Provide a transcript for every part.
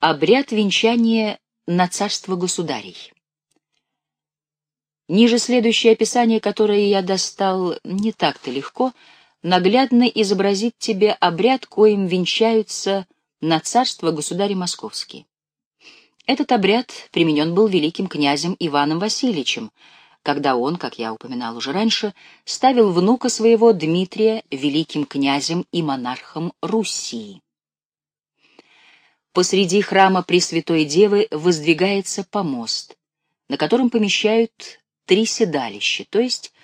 Обряд венчания на царство государей. Ниже следующее описание, которое я достал не так-то легко, наглядно изобразит тебе обряд, коим венчаются на царство государи московские. Этот обряд применен был великим князем Иваном Васильевичем, когда он, как я упоминал уже раньше, ставил внука своего Дмитрия великим князем и монархом Руси. Посреди храма Пресвятой Девы воздвигается помост, на котором помещают три седалища, то есть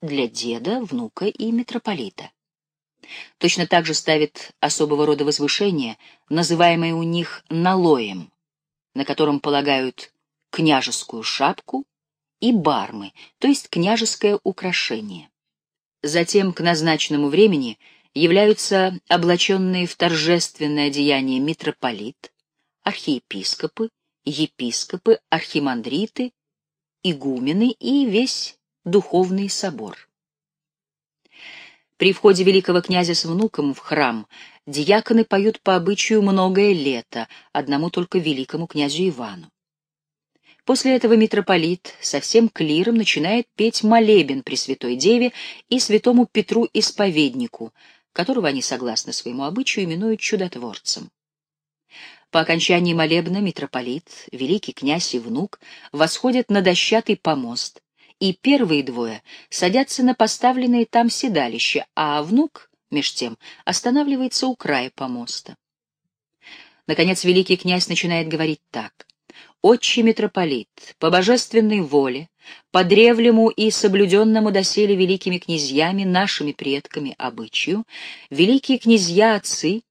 для деда, внука и митрополита. Точно так же ставят особого рода возвышение, называемое у них налоем, на котором полагают княжескую шапку и бармы, то есть княжеское украшение. Затем к назначенному времени — являются облаченные в торжественное одеяние митрополит, архиепископы, епископы, архимандриты, игумены и весь духовный собор. При входе великого князя с внуком в храм диаконы поют по обычаю многое лето одному только великому князю Ивану. После этого митрополит со всем клиром начинает петь молебен Пресвятой Деве и святому Петру Исповеднику, которого они, согласно своему обычаю, именуют чудотворцем. По окончании молебна митрополит, великий князь и внук восходят на дощатый помост, и первые двое садятся на поставленные там седалища, а внук, меж тем, останавливается у края помоста. Наконец великий князь начинает говорить так. «Отче митрополит, по божественной воле, по древнему и соблюденному доселе великими князьями, нашими предками, обычаю, великие князья-отцы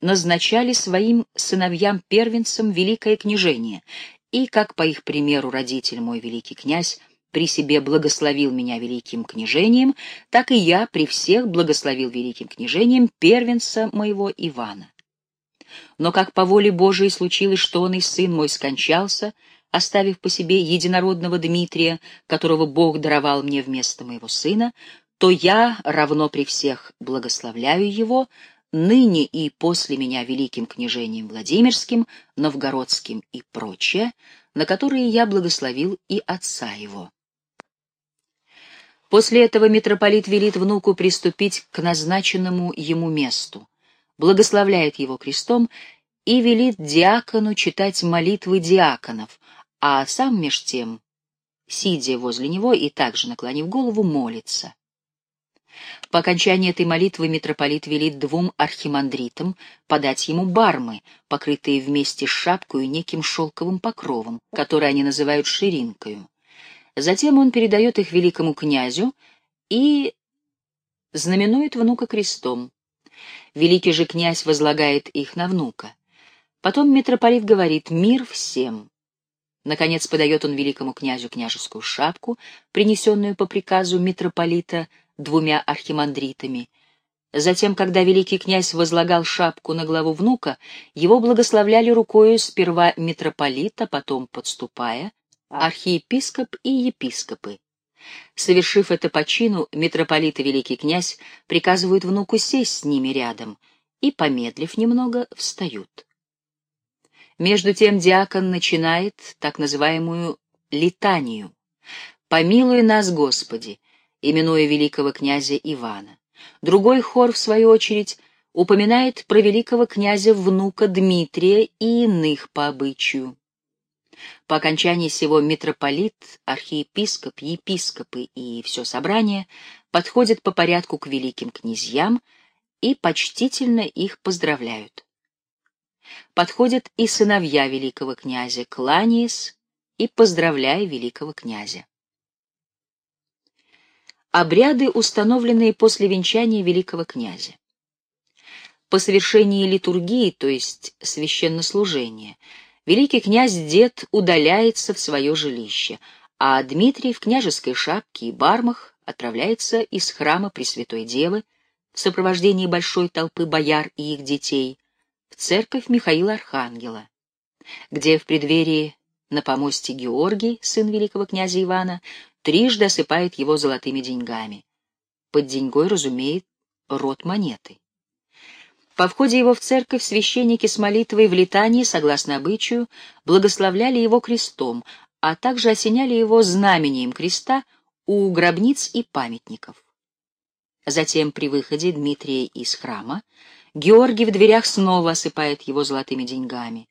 назначали своим сыновьям-первенцам великое княжение, и, как по их примеру родитель мой великий князь при себе благословил меня великим княжением, так и я при всех благословил великим княжением первенца моего Ивана. Но как по воле Божией случилось, что он и сын мой скончался, оставив по себе единородного Дмитрия, которого Бог даровал мне вместо моего сына, то я, равно при всех, благословляю его, ныне и после меня великим княжением Владимирским, Новгородским и прочее, на которые я благословил и отца его. После этого митрополит велит внуку приступить к назначенному ему месту, благословляет его крестом и велит диакону читать молитвы диаконов, а сам меж тем, сидя возле него и также наклонив голову, молится. По окончании этой молитвы митрополит велит двум архимандритам подать ему бармы, покрытые вместе с шапкой неким шелковым покровом, который они называют ширинкою. Затем он передает их великому князю и знаменует внука крестом. Великий же князь возлагает их на внука. Потом митрополит говорит «Мир всем». Наконец подает он великому князю княжескую шапку, принесенную по приказу митрополита двумя архимандритами. Затем, когда великий князь возлагал шапку на главу внука, его благословляли рукою сперва митрополита, потом, подступая, архиепископ и епископы. Совершив это по чину, митрополит и великий князь приказывают внуку сесть с ними рядом и, помедлив немного, встают. Между тем диакон начинает так называемую литанию «Помилуй нас, Господи», именуя великого князя Ивана. Другой хор, в свою очередь, упоминает про великого князя внука Дмитрия и иных по обычаю. По окончании сего митрополит, архиепископ, епископы и все собрание подходят по порядку к великим князьям и почтительно их поздравляют подходят и сыновья великого князя, кланяясь и поздравляя великого князя. Обряды, установленные после венчания великого князя. По совершении литургии, то есть священнослужения, великий князь-дед удаляется в свое жилище, а Дмитрий в княжеской шапке и бармах отправляется из храма Пресвятой Девы в сопровождении большой толпы бояр и их детей в церковь Михаила Архангела, где в преддверии на помосте Георгий, сын великого князя Ивана, трижды осыпает его золотыми деньгами. Под деньгой разумеет рот монеты. По входе его в церковь священники с молитвой в летании, согласно обычаю, благословляли его крестом, а также осеняли его знамением креста у гробниц и памятников. Затем при выходе Дмитрия из храма Георгий в дверях снова осыпает его золотыми деньгами.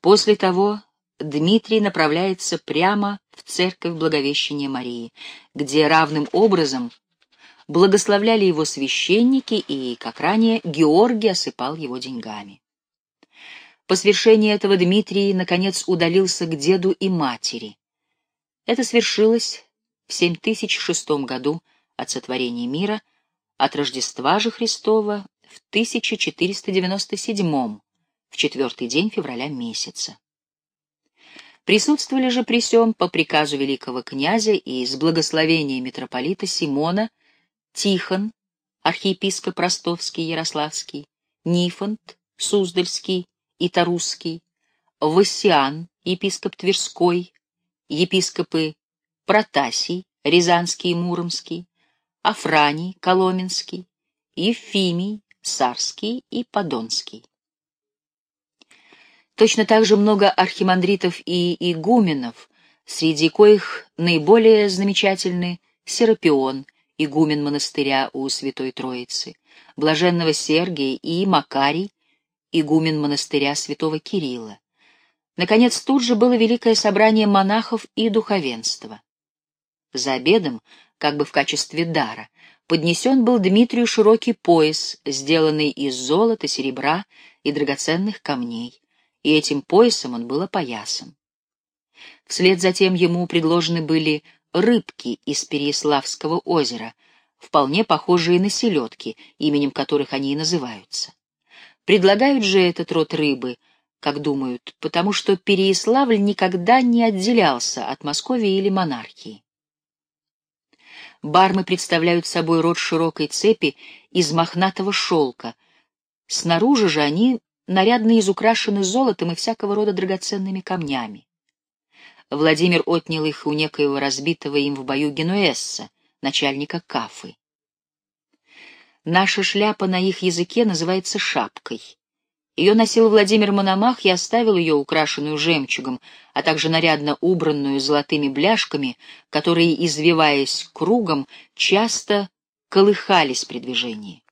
После того Дмитрий направляется прямо в церковь Благовещения Марии, где равным образом благословляли его священники и, как ранее, Георгий осыпал его деньгами. По свершении этого Дмитрий, наконец, удалился к деду и матери. Это свершилось в 7006 году от сотворения мира, от Рождества же Христова в 1497 в четвертый день февраля месяца. Присутствовали же при сём по приказу великого князя и с благословения митрополита Симона Тихон, архиепископ Ростовский Ярославский, Нифонт, Суздальский и Тарусский, Вассиан, епископ Тверской, епископы Протасий, Рязанский и Муромский, Афраний, Коломенский, Ефимий, Сарский и Подонский. Точно так же много архимандритов и игуменов, среди коих наиболее замечательны Серапион, игумен монастыря у Святой Троицы, блаженного Сергия и Макарий, игумен монастыря Святого Кирилла. Наконец, тут же было великое собрание монахов и духовенства. За обедом, как бы в качестве дара, поднесен был Дмитрию широкий пояс, сделанный из золота, серебра и драгоценных камней, и этим поясом он был опоясан. Вслед затем ему предложены были рыбки из Переяславского озера, вполне похожие на селедки, именем которых они и называются. Предлагают же этот род рыбы, как думают, потому что Переяславль никогда не отделялся от Москвы или монархии. Бармы представляют собой род широкой цепи из мохнатого шелка. Снаружи же они нарядно изукрашены золотом и всякого рода драгоценными камнями. Владимир отнял их у некоего разбитого им в бою генуэзца, начальника Кафы. Наша шляпа на их языке называется шапкой. Ее носил Владимир Мономах и оставил ее украшенную жемчугом, а также нарядно убранную золотыми бляшками, которые, извиваясь кругом, часто колыхались при движении.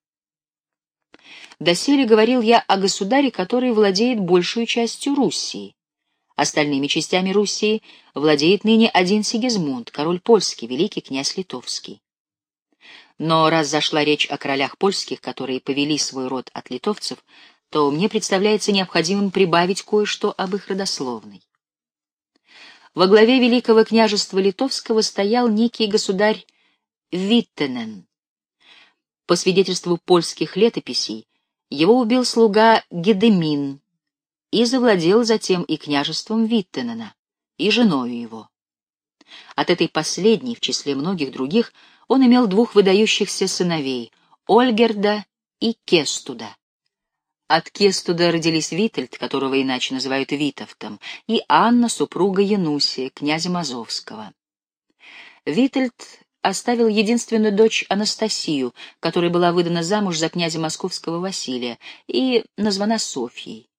Доселе говорил я о государе, который владеет большую частью Руссии. Остальными частями Руссии владеет ныне один Сигизмунд, король польский, великий князь литовский. Но раз зашла речь о королях польских, которые повели свой род от литовцев, то мне представляется необходимым прибавить кое-что об их родословной. Во главе Великого княжества Литовского стоял некий государь Виттенен. По свидетельству польских летописей, его убил слуга Гедемин, и завладел затем и княжеством Виттенена, и женою его. От этой последней, в числе многих других, он имел двух выдающихся сыновей — Ольгерда и Кестуда. От Кестуда родились Витальд, которого иначе называют Витовтом, и Анна, супруга Янусия, князя Мазовского. Витальд оставил единственную дочь Анастасию, которая была выдана замуж за князя Московского Василия и названа Софьей.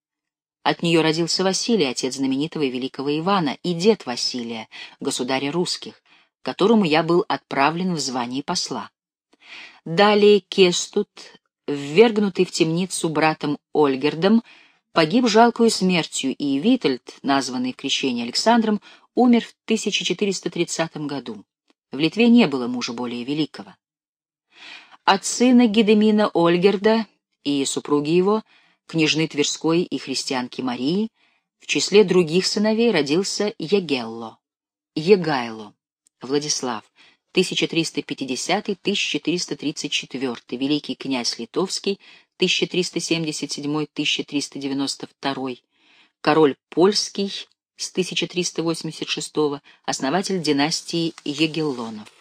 От нее родился Василий, отец знаменитого и великого Ивана, и дед Василия, государя русских, которому я был отправлен в звании посла. Далее Кестут, ввергнутый в темницу братом Ольгердом, погиб жалкую смертью, и Витальд, названный в крещении Александром, умер в 1430 году. В Литве не было мужа более великого. От сына Гедемина Ольгерда и супруги его — княжны Тверской и христианки Марии, в числе других сыновей родился Егелло, Егайло, Владислав, 1350-1434, великий князь Литовский, 1377-1392, король польский с 1386, основатель династии Егеллонов.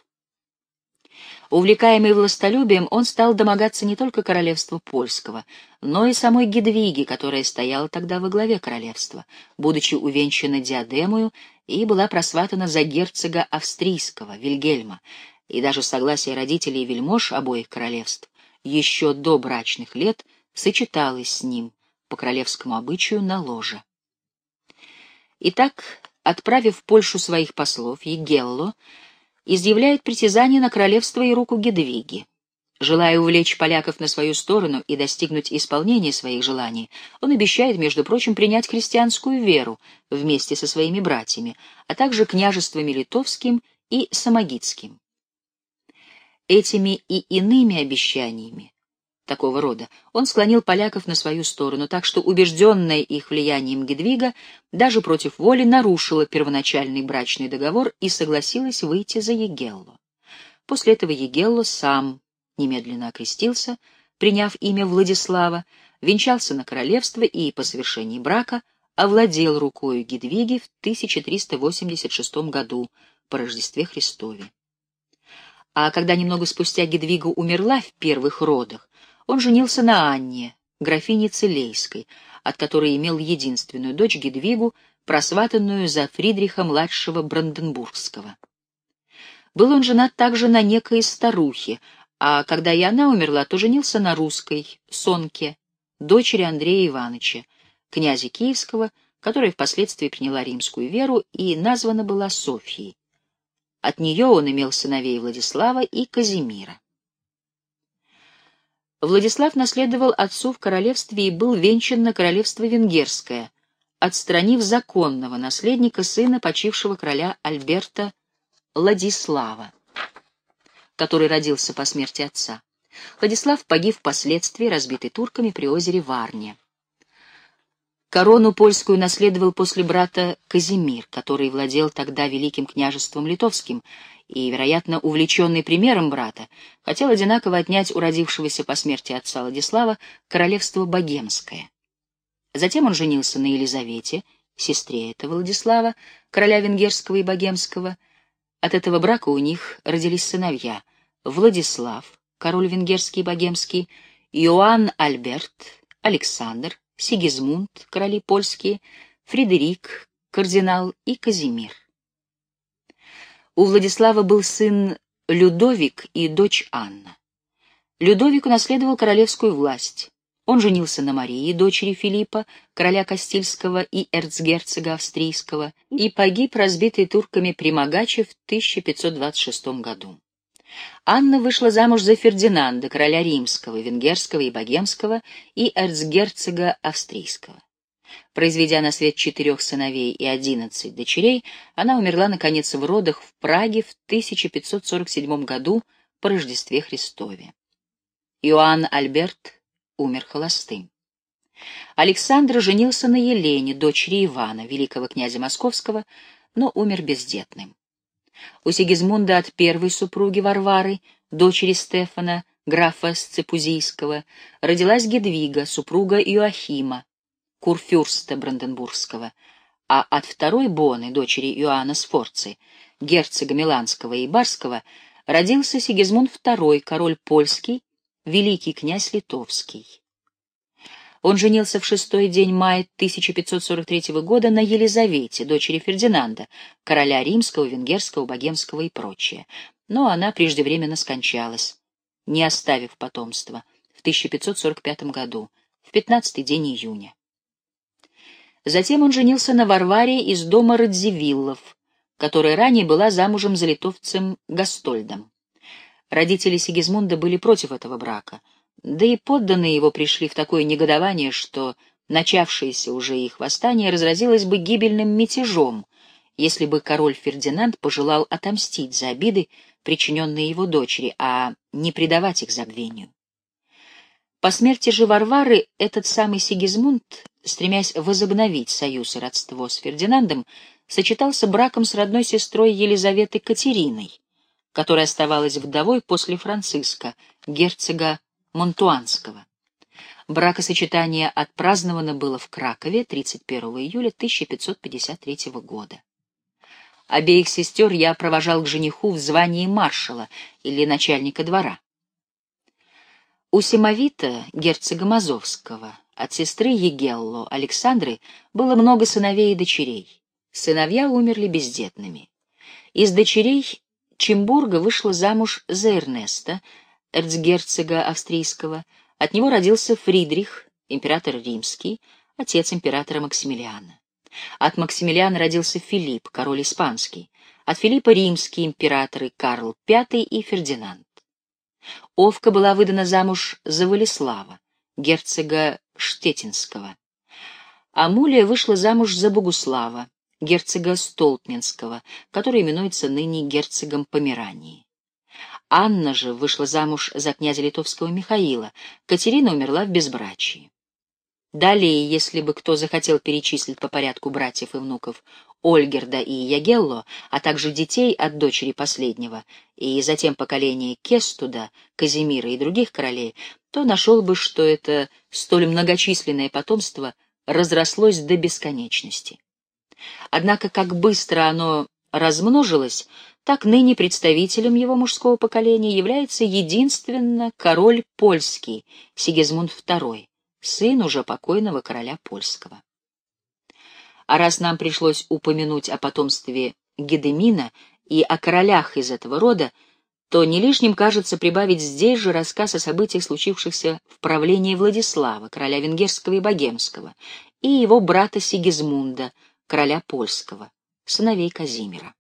Увлекаемый властолюбием, он стал домогаться не только королевства польского, но и самой Гедвиги, которая стояла тогда во главе королевства, будучи увенчана диадемою и была просватана за герцога австрийского, Вильгельма, и даже согласие родителей и вельмож обоих королевств еще до брачных лет сочеталась с ним по королевскому обычаю на ложе. Итак, отправив в Польшу своих послов, Егелло изъявляет притязание на королевство и руку Гедвиги. Желая увлечь поляков на свою сторону и достигнуть исполнения своих желаний, он обещает, между прочим, принять христианскую веру вместе со своими братьями, а также княжествами литовским и самогитским. Этими и иными обещаниями такого рода он склонил поляков на свою сторону, так что убежденная их влиянием Гедвига даже против воли нарушила первоначальный брачный договор и согласилась выйти за Егелло. После этого Егелло сам немедленно окрестился, приняв имя Владислава, венчался на королевство и по совершении брака овладел рукою Гедвиги в 1386 году по Рождестве Христове. А когда немного спустя Гедвига умерла в первых родах, он женился на Анне, графине Целейской, от которой имел единственную дочь Гедвигу, просватанную за Фридриха-младшего Бранденбургского. Был он женат также на некой старухе, а когда и она умерла, то женился на русской, Сонке, дочери Андрея Ивановича, князя Киевского, которая впоследствии приняла римскую веру и названа была Софьей. От нее он имел сыновей Владислава и Казимира. Владислав наследовал отцу в королевстве и был венчан на королевство венгерское, отстранив законного наследника сына почившего короля Альберта Владислава который родился по смерти отца. Владислав погиб впоследствии, разбитый турками при озере Варне. Корону польскую наследовал после брата Казимир, который владел тогда Великим княжеством Литовским и, вероятно, увлеченный примером брата, хотел одинаково отнять у родившегося по смерти отца Владислава королевство Богемское. Затем он женился на Елизавете, сестре этого Владислава, короля венгерского и богемского. От этого брака у них родились сыновья Владислав, король венгерский и богемский, Иоанн Альберт, Александр, Сигизмунд, короли польские, Фредерик, кардинал и Казимир. У Владислава был сын Людовик и дочь Анна. Людовик унаследовал королевскую власть. Он женился на Марии, дочери Филиппа, короля Кастильского и эрцгерцога австрийского, и погиб, разбитый турками при в 1526 году. Анна вышла замуж за Фердинанда, короля римского, венгерского и богемского, и эрцгерцога австрийского. Произведя на свет четырех сыновей и одиннадцать дочерей, она умерла, наконец, в родах в Праге в 1547 году по Рождестве Христове. Иоанн Альберт умер холостым. Александр женился на Елене, дочери Ивана, великого князя Московского, но умер бездетным. У Сигизмунда от первой супруги Варвары, дочери Стефана, графа Сцепузийского, родилась Гедвига, супруга Иоахима, курфюрста Бранденбургского, а от второй Боны, дочери Иоанна Сфорцы, герцога Миланского и Барского, родился Сигизмунд II, король польский, великий князь литовский. Он женился в шестой день мая 1543 года на Елизавете, дочери Фердинанда, короля римского, венгерского, богемского и прочее. Но она преждевременно скончалась, не оставив потомства, в 1545 году, в 15 день июня. Затем он женился на Варваре из дома Радзивиллов, которая ранее была замужем за литовцем Гастольдом. Родители Сигизмунда были против этого брака — да и подданные его пришли в такое негодование, что начавшееся уже их восстание разразилось бы гибельным мятежом, если бы король Фердинанд пожелал отомстить за обиды, причиненные его дочери, а не предавать их забвению. По смерти же Варвары этот самый Сигизмунд, стремясь возобновить союз и родство с Фердинандом, сочетался браком с родной сестрой Елизаветы Катериной, которая оставалась вдовой после Франциска, герцога Монтуанского. Бракосочетание отпраздновано было в Кракове 31 июля 1553 года. Обеих сестер я провожал к жениху в звании маршала или начальника двора. У Симовита, герцога Мазовского, от сестры Егелло, Александры, было много сыновей и дочерей. Сыновья умерли бездетными. Из дочерей Чембурга вышла замуж за Эрнеста, эрцгерцога австрийского, От него родился Фридрих, император римский, отец императора Максимилиана. От Максимилиана родился Филипп, король испанский. От Филиппа римские императоры Карл V и Фердинанд. Овка была выдана замуж за Валислава, герцога Штетинского. Амулия вышла замуж за Богуслава, герцога Столпнинского, который именуется ныне герцогом Померании. Анна же вышла замуж за князя литовского Михаила, Катерина умерла в безбрачии. Далее, если бы кто захотел перечислить по порядку братьев и внуков Ольгерда и Ягелло, а также детей от дочери последнего, и затем поколение Кестуда, Казимира и других королей, то нашел бы, что это столь многочисленное потомство разрослось до бесконечности. Однако, как быстро оно размножилось, так ныне представителем его мужского поколения является единственно король польский, Сигизмунд II, сын уже покойного короля польского. А раз нам пришлось упомянуть о потомстве Гедемина и о королях из этого рода, то не лишним кажется прибавить здесь же рассказ о событиях, случившихся в правлении Владислава, короля венгерского и богемского, и его брата Сигизмунда, короля польского, сыновей Казимира.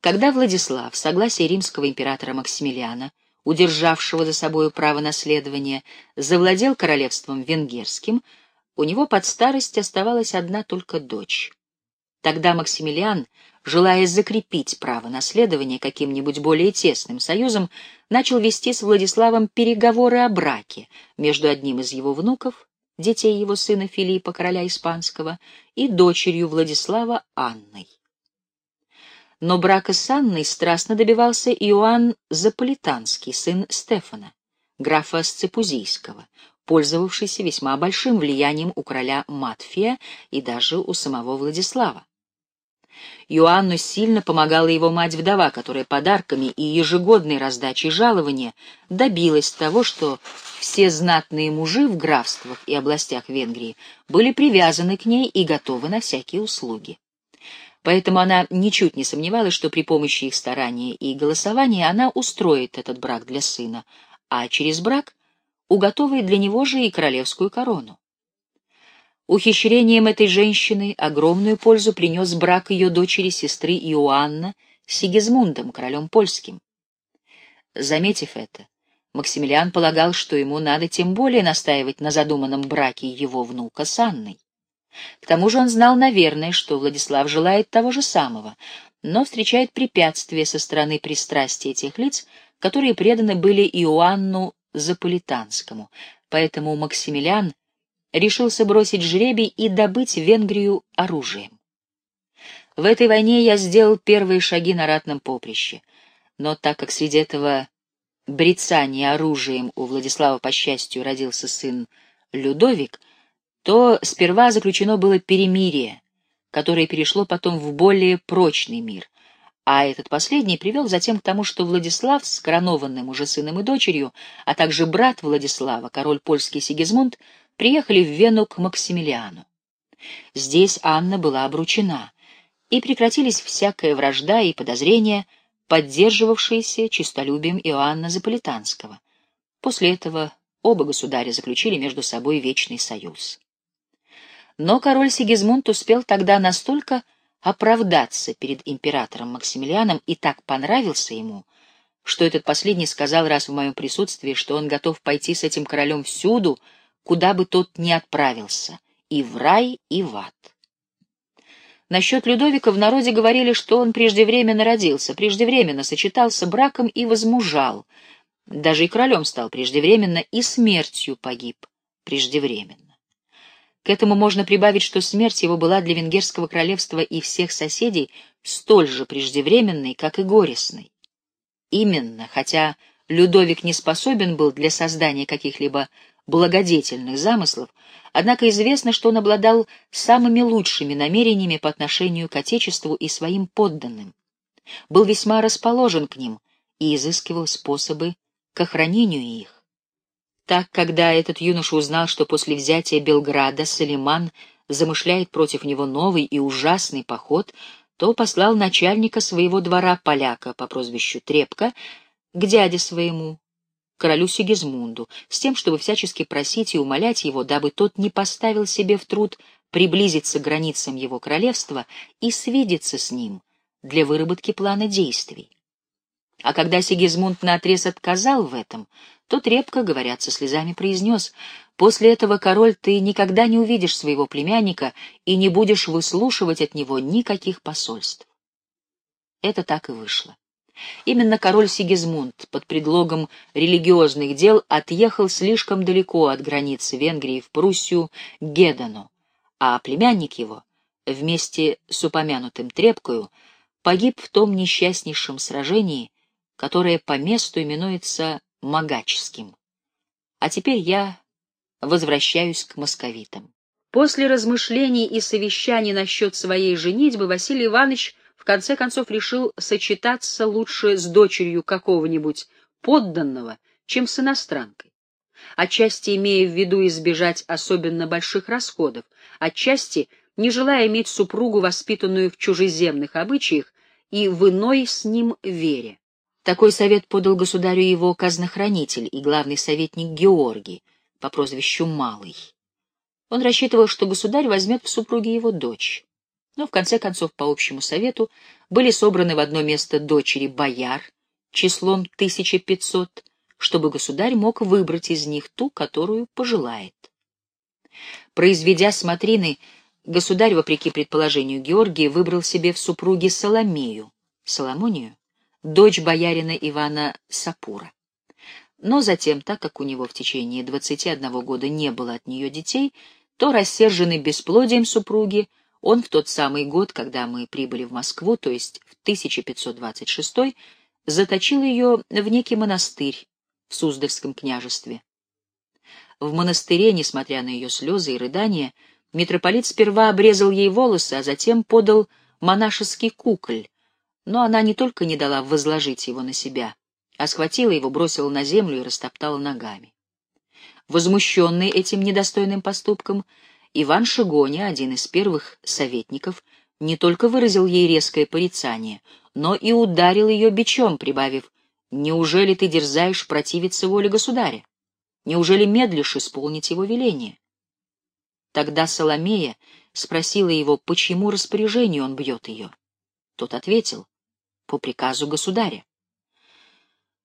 Когда Владислав, в согласии римского императора Максимилиана, удержавшего за собою право наследования, завладел королевством венгерским, у него под старость оставалась одна только дочь. Тогда Максимилиан, желая закрепить право наследования каким-нибудь более тесным союзом, начал вести с Владиславом переговоры о браке между одним из его внуков, детей его сына Филиппа, короля испанского, и дочерью Владислава Анной но брака с Анной страстно добивался Иоанн Заполитанский, сын Стефана, графа Сцепузийского, пользовавшийся весьма большим влиянием у короля Матфия и даже у самого Владислава. Иоанну сильно помогала его мать-вдова, которая подарками и ежегодной раздачей жалования добилась того, что все знатные мужи в графствах и областях Венгрии были привязаны к ней и готовы на всякие услуги. Поэтому она ничуть не сомневалась, что при помощи их старания и голосования она устроит этот брак для сына, а через брак уготовает для него же и королевскую корону. Ухищрением этой женщины огромную пользу принес брак ее дочери-сестры Иоанна с Сигизмундом, королем польским. Заметив это, Максимилиан полагал, что ему надо тем более настаивать на задуманном браке его внука с Анной. К тому же он знал, наверное, что Владислав желает того же самого, но встречает препятствия со стороны пристрастия тех лиц, которые преданы были Иоанну Заполитанскому, поэтому Максимилиан решился бросить жребий и добыть Венгрию оружием. В этой войне я сделал первые шаги на ратном поприще, но так как среди этого брецания оружием у Владислава, по счастью, родился сын Людовик, то сперва заключено было перемирие, которое перешло потом в более прочный мир, а этот последний привел затем к тому, что Владислав с коронованным уже сыном и дочерью, а также брат Владислава, король польский Сигизмунд, приехали в Вену к Максимилиану. Здесь Анна была обручена, и прекратились всякая вражда и подозрения, поддерживавшиеся честолюбием Иоанна Заполитанского. После этого оба государя заключили между собой вечный союз. Но король Сигизмунд успел тогда настолько оправдаться перед императором Максимилианом и так понравился ему, что этот последний сказал раз в моем присутствии, что он готов пойти с этим королем всюду, куда бы тот ни отправился, и в рай, и в ад. Насчет Людовика в народе говорили, что он преждевременно родился, преждевременно сочетался браком и возмужал, даже и королем стал преждевременно, и смертью погиб преждевременно. К этому можно прибавить, что смерть его была для венгерского королевства и всех соседей столь же преждевременной, как и горестной. Именно, хотя Людовик не способен был для создания каких-либо благодетельных замыслов, однако известно, что он обладал самыми лучшими намерениями по отношению к Отечеству и своим подданным, был весьма расположен к ним и изыскивал способы к охранению их. Так, когда этот юноша узнал, что после взятия Белграда Салиман замышляет против него новый и ужасный поход, то послал начальника своего двора поляка по прозвищу Трепка к дяде своему, королю Сигизмунду, с тем, чтобы всячески просить и умолять его, дабы тот не поставил себе в труд приблизиться к границам его королевства и свидеться с ним для выработки плана действий. А когда Сигизмунд наотрез отказал в этом, то трепко, говорят, со слезами произнес, «После этого, король, ты никогда не увидишь своего племянника и не будешь выслушивать от него никаких посольств». Это так и вышло. Именно король Сигизмунд под предлогом религиозных дел отъехал слишком далеко от границы Венгрии в Пруссию Гедану, а племянник его, вместе с упомянутым Трепкою, погиб в том несчастнейшем сражении, которое по месту именуется Магачским. А теперь я возвращаюсь к московитам. После размышлений и совещаний насчет своей женитьбы Василий Иванович в конце концов решил сочетаться лучше с дочерью какого-нибудь подданного, чем с иностранкой. Отчасти имея в виду избежать особенно больших расходов, отчасти не желая иметь супругу, воспитанную в чужеземных обычаях и в иной с ним вере. Такой совет подал государю его казнохранитель и главный советник Георгий по прозвищу Малый. Он рассчитывал, что государь возьмет в супруги его дочь. Но в конце концов, по общему совету, были собраны в одно место дочери бояр числом 1500, чтобы государь мог выбрать из них ту, которую пожелает. Произведя смотрины, государь, вопреки предположению Георгия, выбрал себе в супруге Соломею, Соломонию, дочь боярина Ивана Сапура. Но затем, так как у него в течение 21 года не было от нее детей, то, рассерженный бесплодием супруги, он в тот самый год, когда мы прибыли в Москву, то есть в 1526, заточил ее в некий монастырь в Суздальском княжестве. В монастыре, несмотря на ее слезы и рыдания, митрополит сперва обрезал ей волосы, а затем подал монашеский куколь, но она не только не дала возложить его на себя, а схватила его, бросила на землю и растоптала ногами. Возмущенный этим недостойным поступком, Иван Шигоня, один из первых советников, не только выразил ей резкое порицание, но и ударил ее бичом, прибавив «Неужели ты дерзаешь противиться воле государя? Неужели медлишь исполнить его веление?» Тогда Соломея спросила его, почему распоряжению он бьет ее. Тот ответил «По приказу государя».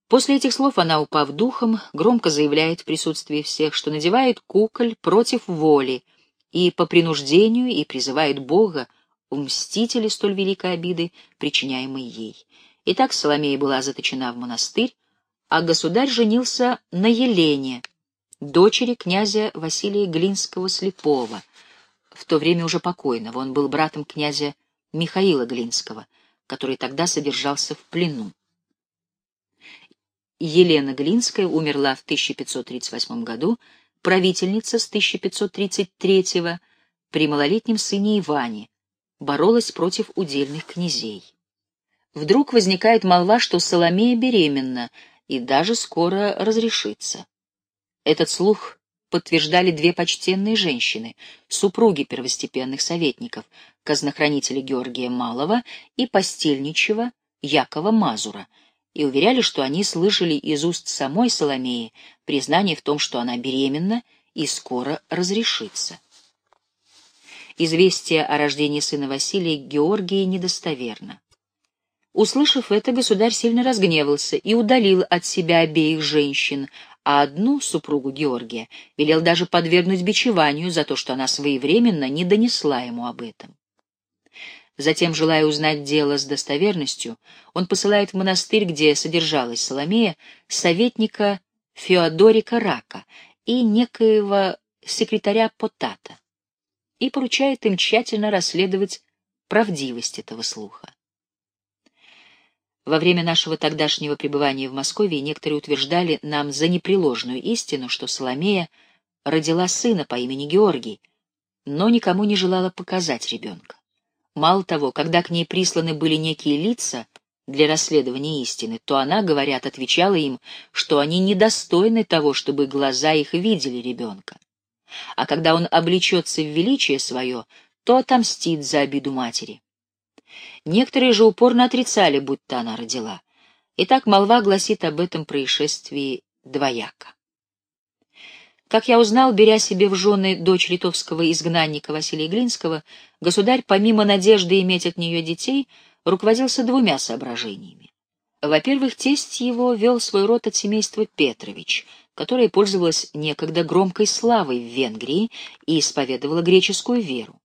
После этих слов она, упав духом, громко заявляет в присутствии всех, что надевает куколь против воли, и по принуждению и призывает Бога в мстители столь великой обиды, причиняемой ей. Итак, Соломея была заточена в монастырь, а государь женился на Елене, дочери князя Василия Глинского-Слепого, в то время уже покойного. Он был братом князя Михаила Глинского, который тогда содержался в плену. Елена Глинская умерла в 1538 году, правительница с 1533 при малолетнем сыне Иване, боролась против удельных князей. Вдруг возникает молва, что Соломея беременна и даже скоро разрешится. Этот слух подтверждали две почтенные женщины, супруги первостепенных советников, казнохранителя Георгия Малого и постельничего Якова Мазура — и уверяли, что они слышали из уст самой Соломеи признание в том, что она беременна и скоро разрешится. Известие о рождении сына Василия Георгии недостоверно. Услышав это, государь сильно разгневался и удалил от себя обеих женщин, а одну, супругу Георгия, велел даже подвергнуть бичеванию за то, что она своевременно не донесла ему об этом. Затем, желая узнать дело с достоверностью, он посылает в монастырь, где содержалась Соломея, советника Феодорика Рака и некоего секретаря Потата, и поручает им тщательно расследовать правдивость этого слуха. Во время нашего тогдашнего пребывания в Москве некоторые утверждали нам за непреложную истину, что Соломея родила сына по имени Георгий, но никому не желала показать ребенка. Мало того, когда к ней присланы были некие лица для расследования истины, то она, говорят, отвечала им, что они недостойны того, чтобы глаза их видели ребенка. А когда он облечется в величие свое, то отомстит за обиду матери. Некоторые же упорно отрицали, будто она родила. Итак, молва гласит об этом происшествии двояко. Как я узнал, беря себе в жены дочь литовского изгнанника Василия Глинского, государь, помимо надежды иметь от нее детей, руководился двумя соображениями. Во-первых, тесть его вел свой род от семейства Петрович, которое пользовалось некогда громкой славой в Венгрии и исповедовало греческую веру.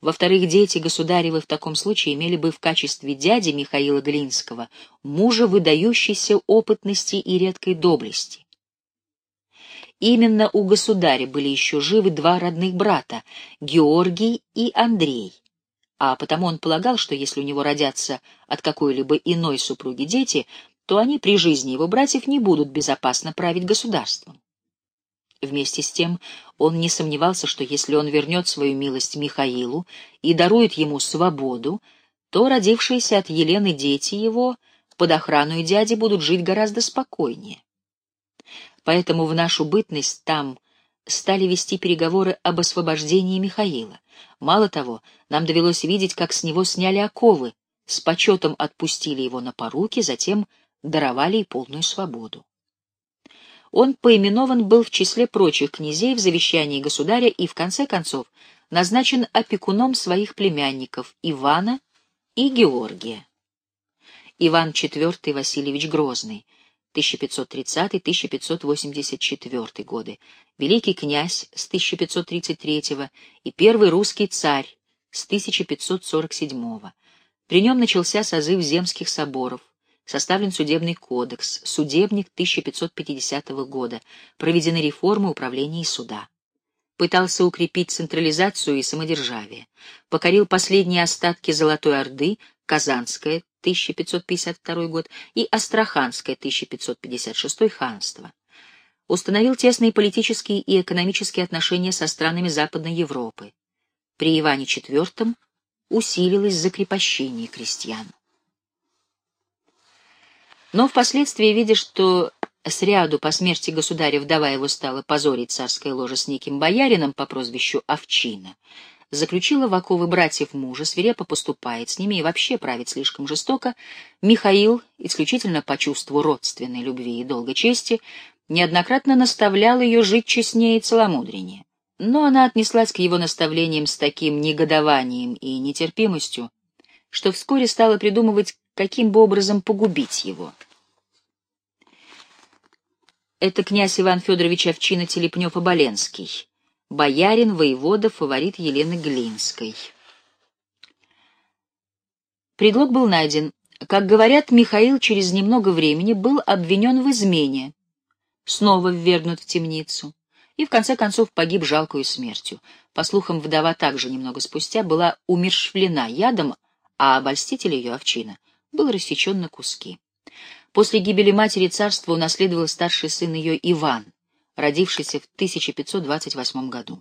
Во-вторых, дети государевы в таком случае имели бы в качестве дяди Михаила Глинского мужа выдающейся опытности и редкой доблести. Именно у государя были еще живы два родных брата — Георгий и Андрей, а потому он полагал, что если у него родятся от какой-либо иной супруги дети, то они при жизни его братьев не будут безопасно править государством. Вместе с тем он не сомневался, что если он вернет свою милость Михаилу и дарует ему свободу, то родившиеся от Елены дети его под охраной дяди будут жить гораздо спокойнее. Поэтому в нашу бытность там стали вести переговоры об освобождении Михаила. Мало того, нам довелось видеть, как с него сняли оковы, с почетом отпустили его на поруки, затем даровали и полную свободу. Он поименован был в числе прочих князей в завещании государя и, в конце концов, назначен опекуном своих племянников Ивана и Георгия. Иван IV Васильевич Грозный, 1530-1584 годы, великий князь с 1533 и первый русский царь с 1547 При нем начался созыв земских соборов, составлен судебный кодекс, судебник 1550 года, проведены реформы управления и суда. Пытался укрепить централизацию и самодержавие, покорил последние остатки Золотой Орды, Казанское, 1552 год, и Астраханское, 1556 ханство. Установил тесные политические и экономические отношения со странами Западной Европы. При Иване IV усилилось закрепощение крестьян. Но впоследствии, видя, что сряду по смерти государя вдова его стала позорить царское ложе с неким боярином по прозвищу Овчина, заключила в оковы братьев мужа, свирепо поступает с ними и вообще правит слишком жестоко, Михаил, исключительно по чувству родственной любви и долгой чести, неоднократно наставлял ее жить честнее и целомудреннее. Но она отнеслась к его наставлениям с таким негодованием и нетерпимостью, что вскоре стала придумывать, каким бы образом погубить его. Это князь Иван Федорович Овчина Телепнев-Оболенский, боярин, воевода, фаворит Елены Глинской. Предлог был найден. Как говорят, Михаил через немного времени был обвинен в измене, снова ввергнут в темницу и в конце концов погиб жалкою смертью. По слухам, вдова также немного спустя была умершвлена ядом, а обольститель ее, овчина, был рассечен на куски. После гибели матери царства унаследовал старший сын ее Иван, родившийся в 1528 году.